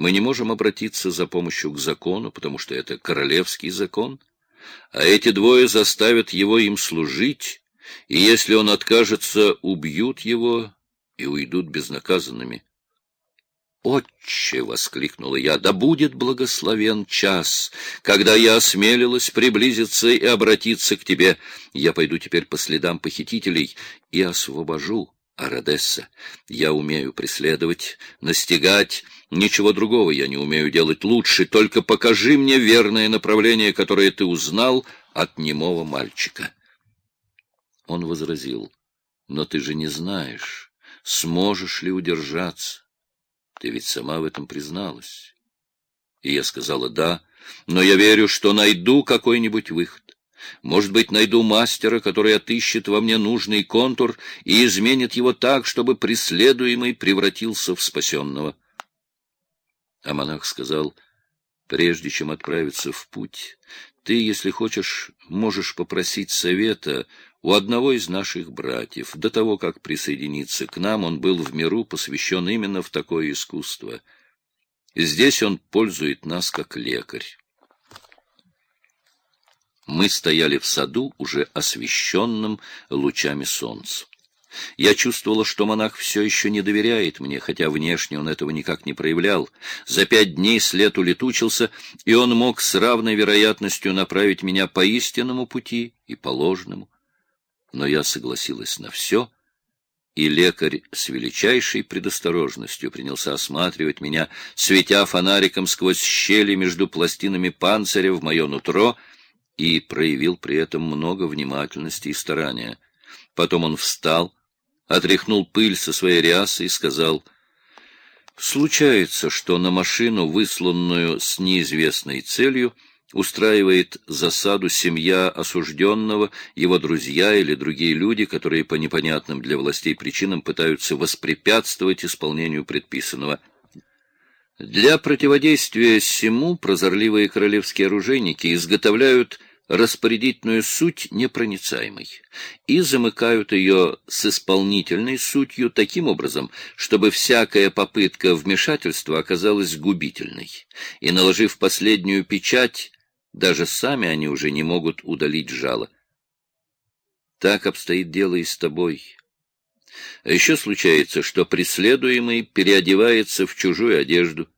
Мы не можем обратиться за помощью к закону, потому что это королевский закон, а эти двое заставят его им служить, и если он откажется, убьют его и уйдут безнаказанными. «Отче!» — воскликнула я, — «да будет благословен час, когда я осмелилась приблизиться и обратиться к тебе. Я пойду теперь по следам похитителей и освобожу Арадесса. Я умею преследовать, настигать, ничего другого я не умею делать лучше, только покажи мне верное направление, которое ты узнал от немого мальчика». Он возразил, «Но ты же не знаешь, сможешь ли удержаться». Ты ведь сама в этом призналась. И я сказала «да», но я верю, что найду какой-нибудь выход. Может быть, найду мастера, который отыщет во мне нужный контур и изменит его так, чтобы преследуемый превратился в спасенного. А монах сказал, прежде чем отправиться в путь, ты, если хочешь, можешь попросить совета у одного из наших братьев. До того, как присоединиться к нам, он был в миру посвящен именно в такое искусство. Здесь он пользует нас как лекарь. Мы стояли в саду, уже освещенном лучами солнца. Я чувствовала, что монах все еще не доверяет мне, хотя внешне он этого никак не проявлял. За пять дней след улетучился, и он мог с равной вероятностью направить меня по истинному пути и по ложному но я согласилась на все, и лекарь с величайшей предосторожностью принялся осматривать меня, светя фонариком сквозь щели между пластинами панциря в мое нутро, и проявил при этом много внимательности и старания. Потом он встал, отряхнул пыль со своей рясы и сказал, «Случается, что на машину, высланную с неизвестной целью, — устраивает засаду семья осужденного, его друзья или другие люди, которые по непонятным для властей причинам пытаются воспрепятствовать исполнению предписанного. Для противодействия всему прозорливые королевские оружейники изготовляют распорядительную суть непроницаемой и замыкают ее с исполнительной сутью таким образом, чтобы всякая попытка вмешательства оказалась губительной, и, наложив последнюю печать, даже сами они уже не могут удалить жало. Так обстоит дело и с тобой. А еще случается, что преследуемый переодевается в чужую одежду,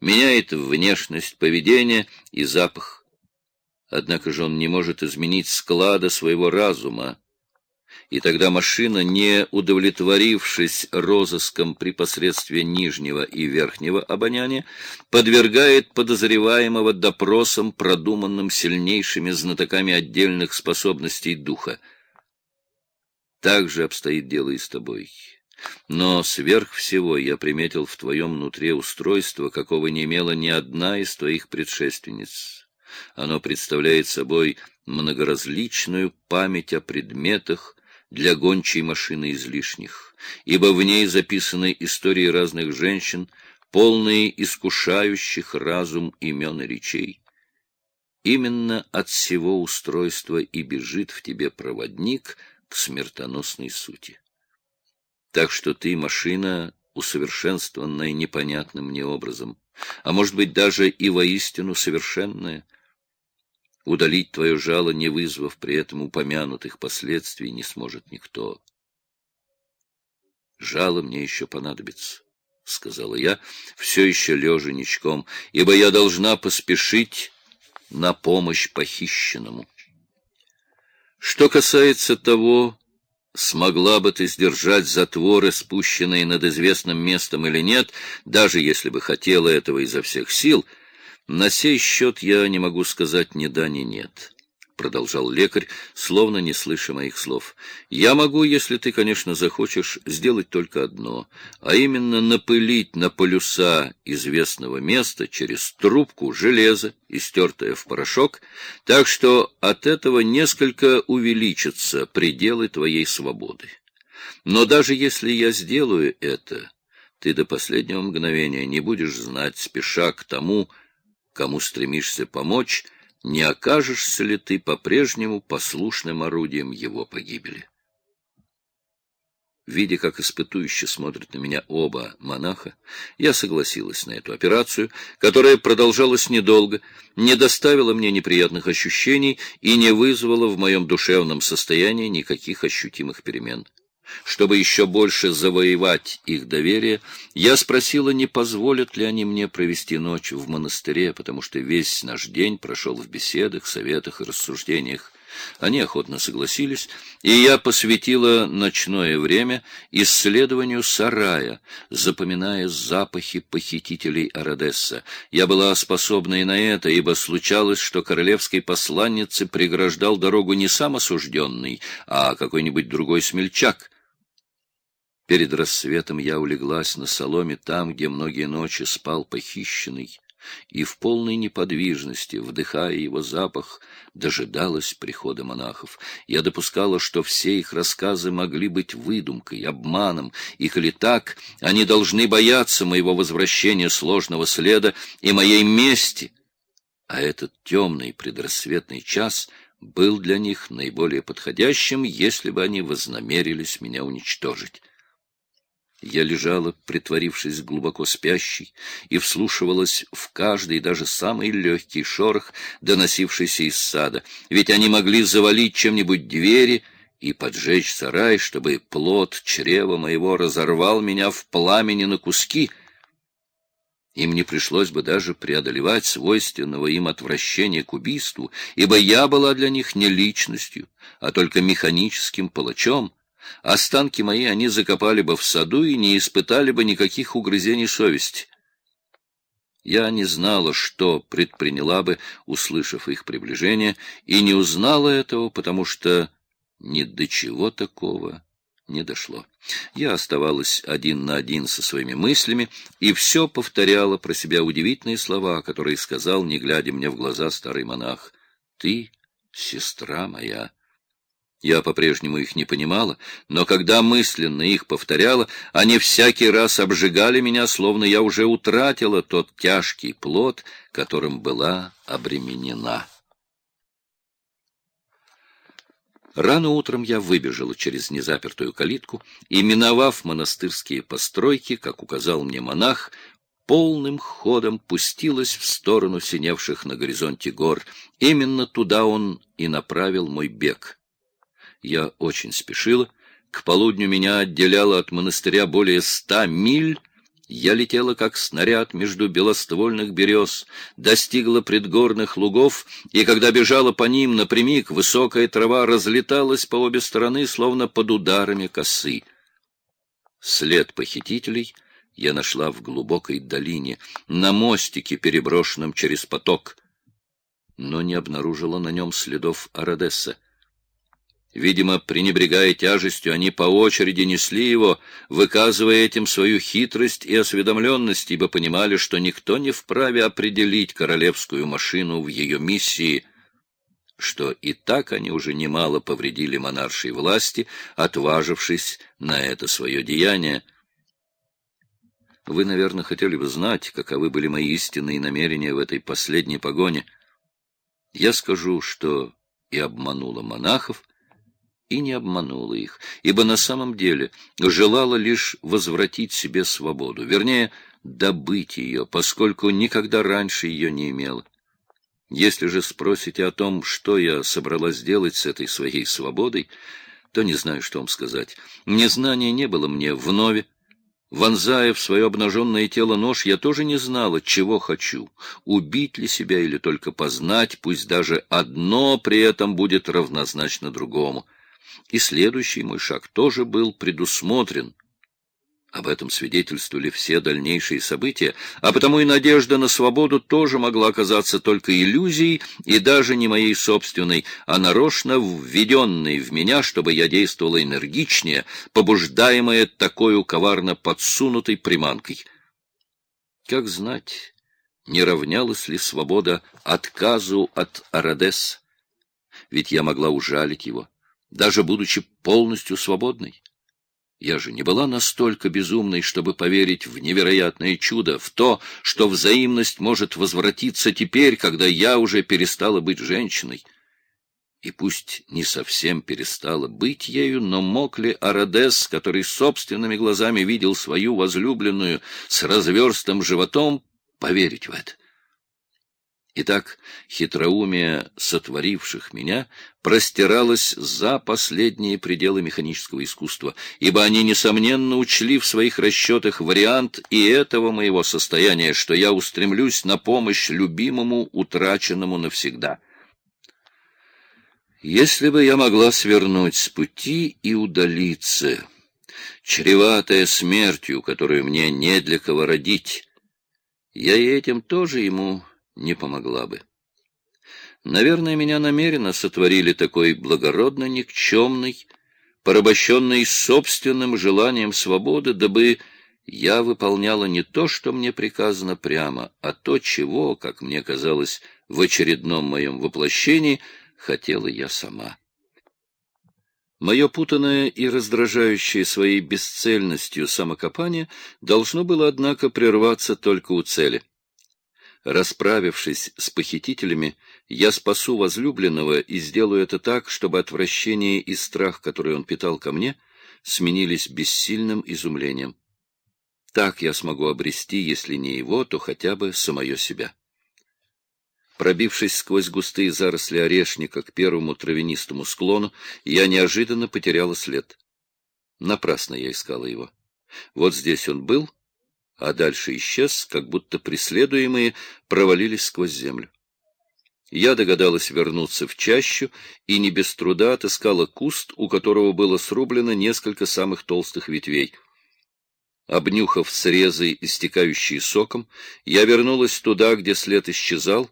меняет внешность, поведение и запах. Однако же он не может изменить склада своего разума, и тогда машина, не удовлетворившись розыском при посредстве нижнего и верхнего обоняния, подвергает подозреваемого допросам, продуманным сильнейшими знатоками отдельных способностей духа. Так же обстоит дело и с тобой. Но сверх всего я приметил в твоем внутри устройство, какого не имела ни одна из твоих предшественниц. Оно представляет собой многоразличную память о предметах, для гончей машины излишних, ибо в ней записаны истории разных женщин, полные искушающих разум имен и речей. Именно от всего устройства и бежит в тебе проводник к смертоносной сути. Так что ты машина, усовершенствованная непонятным мне образом, а может быть даже и воистину совершенная — Удалить твое жало, не вызвав при этом упомянутых последствий, не сможет никто. Жало мне еще понадобится, — сказала я, все еще лежа ничком, ибо я должна поспешить на помощь похищенному. Что касается того, смогла бы ты сдержать затворы, спущенные над известным местом или нет, даже если бы хотела этого изо всех сил — на сей счет я не могу сказать ни да, ни нет, — продолжал лекарь, словно не слыша моих слов. Я могу, если ты, конечно, захочешь, сделать только одно, а именно напылить на полюса известного места через трубку железа, истертое в порошок, так что от этого несколько увеличатся пределы твоей свободы. Но даже если я сделаю это, ты до последнего мгновения не будешь знать, спеша к тому, кому стремишься помочь, не окажешься ли ты по-прежнему послушным орудием его погибели. Видя, как испытующе смотрят на меня оба монаха, я согласилась на эту операцию, которая продолжалась недолго, не доставила мне неприятных ощущений и не вызвала в моем душевном состоянии никаких ощутимых перемен. Чтобы еще больше завоевать их доверие, я спросила, не позволят ли они мне провести ночь в монастыре, потому что весь наш день прошел в беседах, советах и рассуждениях. Они охотно согласились, и я посвятила ночное время исследованию сарая, запоминая запахи похитителей Арадесса. Я была способна и на это, ибо случалось, что королевской посланнице преграждал дорогу не сам осужденный, а какой-нибудь другой смельчак — Перед рассветом я улеглась на соломе там, где многие ночи спал похищенный, и в полной неподвижности, вдыхая его запах, дожидалась прихода монахов. Я допускала, что все их рассказы могли быть выдумкой, обманом, и коли так, они должны бояться моего возвращения сложного следа и моей мести. А этот темный предрассветный час был для них наиболее подходящим, если бы они вознамерились меня уничтожить. Я лежала, притворившись глубоко спящей, и вслушивалась в каждый, даже самый легкий шорох, доносившийся из сада, ведь они могли завалить чем-нибудь двери и поджечь сарай, чтобы плод чрева моего разорвал меня в пламени на куски. Им не пришлось бы даже преодолевать свойственного им отвращения к убийству, ибо я была для них не личностью, а только механическим палачом — Останки мои они закопали бы в саду и не испытали бы никаких угрызений совести. Я не знала, что предприняла бы, услышав их приближение, и не узнала этого, потому что ни до чего такого не дошло. Я оставалась один на один со своими мыслями и все повторяла про себя удивительные слова, которые сказал, не глядя мне в глаза, старый монах. «Ты, сестра моя». Я по-прежнему их не понимала, но когда мысленно их повторяла, они всякий раз обжигали меня, словно я уже утратила тот тяжкий плод, которым была обременена. Рано утром я выбежала через незапертую калитку и, миновав монастырские постройки, как указал мне монах, полным ходом пустилась в сторону синевших на горизонте гор. Именно туда он и направил мой бег — я очень спешила. К полудню меня отделяло от монастыря более ста миль. Я летела, как снаряд, между белоствольных берез, достигла предгорных лугов, и когда бежала по ним напрямик, высокая трава разлеталась по обе стороны, словно под ударами косы. След похитителей я нашла в глубокой долине, на мостике, переброшенном через поток, но не обнаружила на нем следов Арадесса. Видимо, пренебрегая тяжестью, они по очереди несли его, выказывая этим свою хитрость и осведомленность, ибо понимали, что никто не вправе определить королевскую машину в ее миссии, что и так они уже немало повредили монаршей власти, отважившись на это свое деяние. Вы, наверное, хотели бы знать, каковы были мои истинные намерения в этой последней погоне. Я скажу, что и обманула монахов, и не обманула их, ибо на самом деле желала лишь возвратить себе свободу, вернее, добыть ее, поскольку никогда раньше ее не имела. Если же спросите о том, что я собралась сделать с этой своей свободой, то не знаю, что вам сказать. Незнание не было мне вновь. Вонзая в свое обнаженное тело нож, я тоже не знала, чего хочу, убить ли себя или только познать, пусть даже одно при этом будет равнозначно другому — и следующий мой шаг тоже был предусмотрен. Об этом свидетельствовали все дальнейшие события, а потому и надежда на свободу тоже могла оказаться только иллюзией, и даже не моей собственной, а нарочно введенной в меня, чтобы я действовала энергичнее, побуждаемая такой коварно подсунутой приманкой. Как знать, не равнялась ли свобода отказу от Арадес? Ведь я могла ужалить его даже будучи полностью свободной. Я же не была настолько безумной, чтобы поверить в невероятное чудо, в то, что взаимность может возвратиться теперь, когда я уже перестала быть женщиной. И пусть не совсем перестала быть ею, но мог ли Арадес, который собственными глазами видел свою возлюбленную с разверстым животом, поверить в это? Итак, хитроумие сотворивших меня простиралось за последние пределы механического искусства, ибо они, несомненно, учли в своих расчетах вариант и этого моего состояния, что я устремлюсь на помощь любимому, утраченному навсегда. Если бы я могла свернуть с пути и удалиться, чреватая смертью, которую мне не для кого родить, я и этим тоже ему не помогла бы. Наверное, меня намеренно сотворили такой благородно никчемный, порабощенный собственным желанием свободы, дабы я выполняла не то, что мне приказано прямо, а то, чего, как мне казалось, в очередном моем воплощении хотела я сама. Мое путанное и раздражающее своей бесцельностью самокопание должно было, однако, прерваться только у цели. Расправившись с похитителями, я спасу возлюбленного и сделаю это так, чтобы отвращение и страх, которые он питал ко мне, сменились бессильным изумлением. Так я смогу обрести, если не его, то хотя бы самое себя. Пробившись сквозь густые заросли орешника к первому травянистому склону, я неожиданно потеряла след. Напрасно я искала его. Вот здесь он был — а дальше исчез, как будто преследуемые провалились сквозь землю. Я догадалась вернуться в чащу и не без труда отыскала куст, у которого было срублено несколько самых толстых ветвей. Обнюхав срезы, истекающие соком, я вернулась туда, где след исчезал,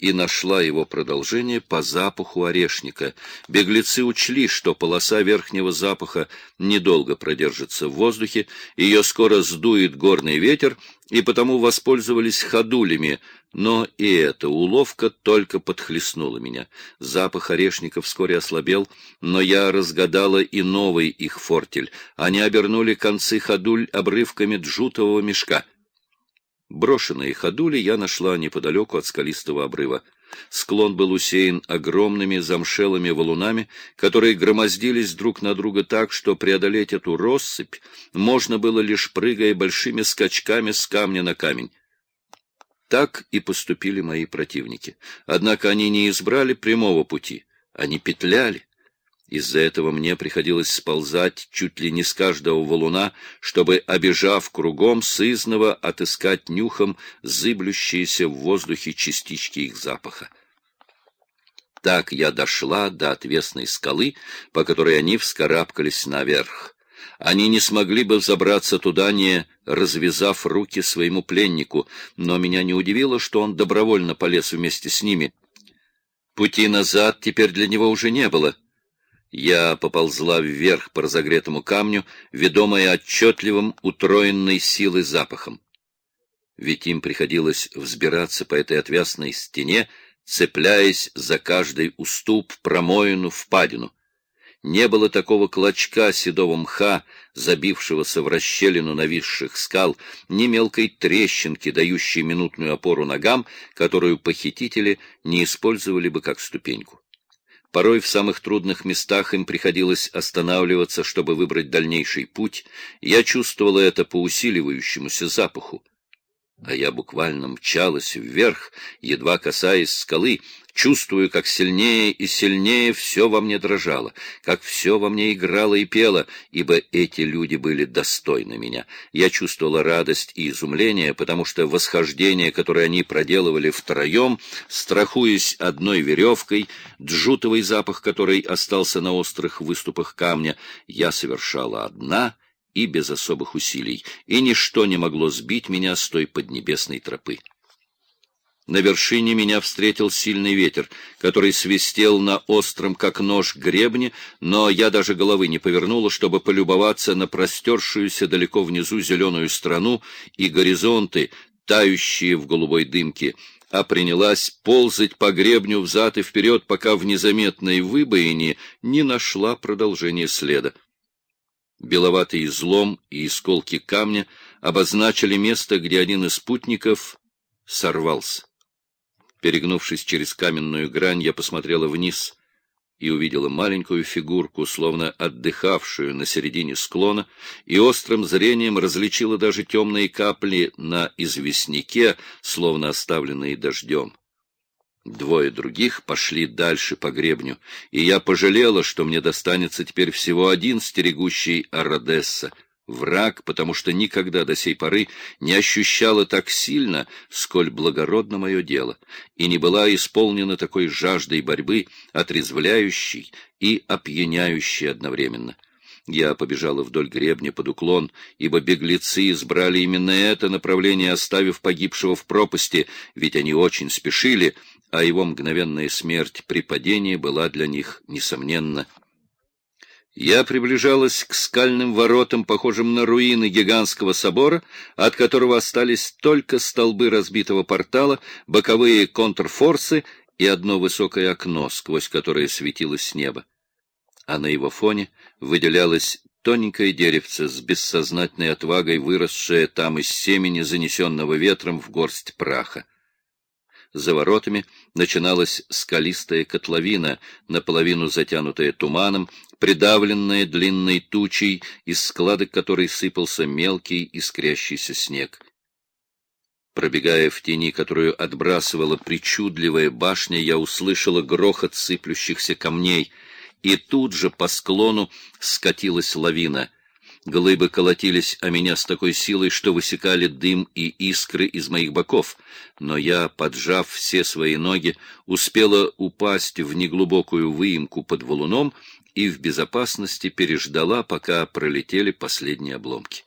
и нашла его продолжение по запаху орешника. Беглецы учли, что полоса верхнего запаха недолго продержится в воздухе, ее скоро сдует горный ветер, и потому воспользовались ходулями, но и эта уловка только подхлестнула меня. Запах орешника вскоре ослабел, но я разгадала и новый их фортель. Они обернули концы ходуль обрывками джутового мешка — Брошенные ходули я нашла неподалеку от скалистого обрыва. Склон был усеян огромными замшелыми валунами, которые громоздились друг на друга так, что преодолеть эту россыпь можно было лишь прыгая большими скачками с камня на камень. Так и поступили мои противники. Однако они не избрали прямого пути. Они петляли. Из-за этого мне приходилось сползать чуть ли не с каждого валуна, чтобы, обежав кругом, сызново отыскать нюхом зыблющиеся в воздухе частички их запаха. Так я дошла до отвесной скалы, по которой они вскарабкались наверх. Они не смогли бы взобраться туда, не развязав руки своему пленнику, но меня не удивило, что он добровольно полез вместе с ними. Пути назад теперь для него уже не было — я поползла вверх по разогретому камню, ведомая отчетливым утроенной силой запахом. Ведь им приходилось взбираться по этой отвесной стене, цепляясь за каждый уступ, промоину, впадину. Не было такого клочка седого мха, забившегося в расщелину нависших скал, ни мелкой трещинки, дающей минутную опору ногам, которую похитители не использовали бы как ступеньку. Порой в самых трудных местах им приходилось останавливаться, чтобы выбрать дальнейший путь. Я чувствовала это по усиливающемуся запаху. А я буквально мчалась вверх, едва касаясь скалы, чувствую, как сильнее и сильнее все во мне дрожало, как все во мне играло и пело, ибо эти люди были достойны меня. Я чувствовала радость и изумление, потому что восхождение, которое они проделывали втроем, страхуясь одной веревкой, джутовый запах, который остался на острых выступах камня, я совершала одна — и без особых усилий, и ничто не могло сбить меня с той поднебесной тропы. На вершине меня встретил сильный ветер, который свистел на остром, как нож, гребне, но я даже головы не повернула, чтобы полюбоваться на простершуюся далеко внизу зеленую страну и горизонты, тающие в голубой дымке, а принялась ползать по гребню взад и вперед, пока в незаметной выбоине не нашла продолжения следа. Беловатый излом и исколки камня обозначили место, где один из спутников сорвался. Перегнувшись через каменную грань, я посмотрела вниз. и увидела маленькую фигурку, словно отдыхавшую на середине склона, и острым зрением различила даже темные капли на известняке, словно оставленные дождем. Двое других пошли дальше по гребню, и я пожалела, что мне достанется теперь всего один стерегущий Ародесса — враг, потому что никогда до сей поры не ощущала так сильно, сколь благородно мое дело, и не была исполнена такой жаждой борьбы, отрезвляющей и опьяняющей одновременно. Я побежала вдоль гребня под уклон, ибо беглецы избрали именно это направление, оставив погибшего в пропасти, ведь они очень спешили, а его мгновенная смерть при падении была для них, несомненно, я приближалась к скальным воротам, похожим на руины гигантского собора, от которого остались только столбы разбитого портала, боковые контрфорсы и одно высокое окно, сквозь которое светилось с неба. А на его фоне выделялось тоненькое деревце с бессознательной отвагой, выросшее там из семени, занесенного ветром в горсть праха. За воротами начиналась скалистая котловина, наполовину затянутая туманом, придавленная длинной тучей, из складок которой сыпался мелкий искрящийся снег. Пробегая в тени, которую отбрасывала причудливая башня, я услышала грохот сыплющихся камней, и тут же по склону скатилась лавина — Глыбы колотились о меня с такой силой, что высекали дым и искры из моих боков, но я, поджав все свои ноги, успела упасть в неглубокую выемку под валуном и в безопасности переждала, пока пролетели последние обломки.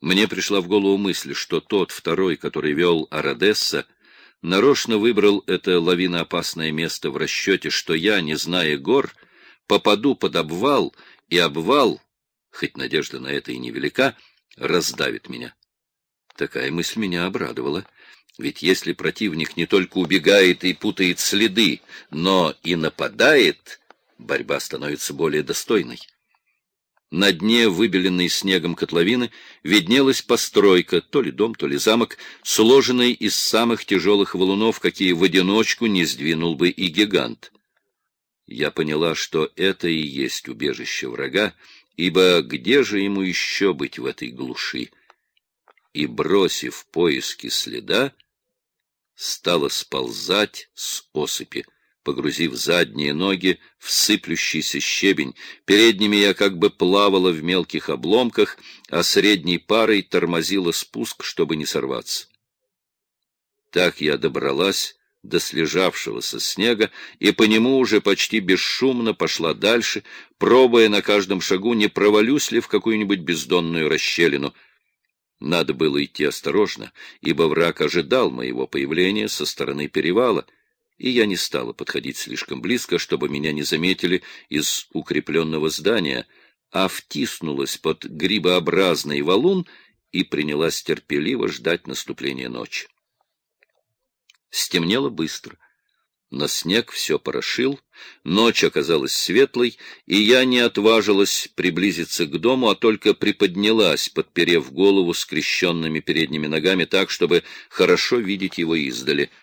Мне пришла в голову мысль, что тот второй, который вел Арадесса, нарочно выбрал это лавиноопасное место в расчете, что я, не зная гор, попаду под обвал, и обвал хоть надежда на это и невелика, раздавит меня. Такая мысль меня обрадовала. Ведь если противник не только убегает и путает следы, но и нападает, борьба становится более достойной. На дне, выбеленной снегом котловины, виднелась постройка, то ли дом, то ли замок, сложенный из самых тяжелых валунов, какие в одиночку не сдвинул бы и гигант. Я поняла, что это и есть убежище врага, ибо где же ему еще быть в этой глуши? И, бросив поиски следа, стала сползать с осыпи, погрузив задние ноги в сыплющийся щебень. Передними я как бы плавала в мелких обломках, а средней парой тормозила спуск, чтобы не сорваться. Так я добралась до слежавшегося снега, и по нему уже почти бесшумно пошла дальше, пробуя на каждом шагу, не провалюсь ли в какую-нибудь бездонную расщелину. Надо было идти осторожно, ибо враг ожидал моего появления со стороны перевала, и я не стала подходить слишком близко, чтобы меня не заметили из укрепленного здания, а втиснулась под грибообразный валун и принялась терпеливо ждать наступления ночи. Стемнело быстро. На снег все порошил, ночь оказалась светлой, и я не отважилась приблизиться к дому, а только приподнялась, подперев голову скрещенными передними ногами так, чтобы хорошо видеть его издали —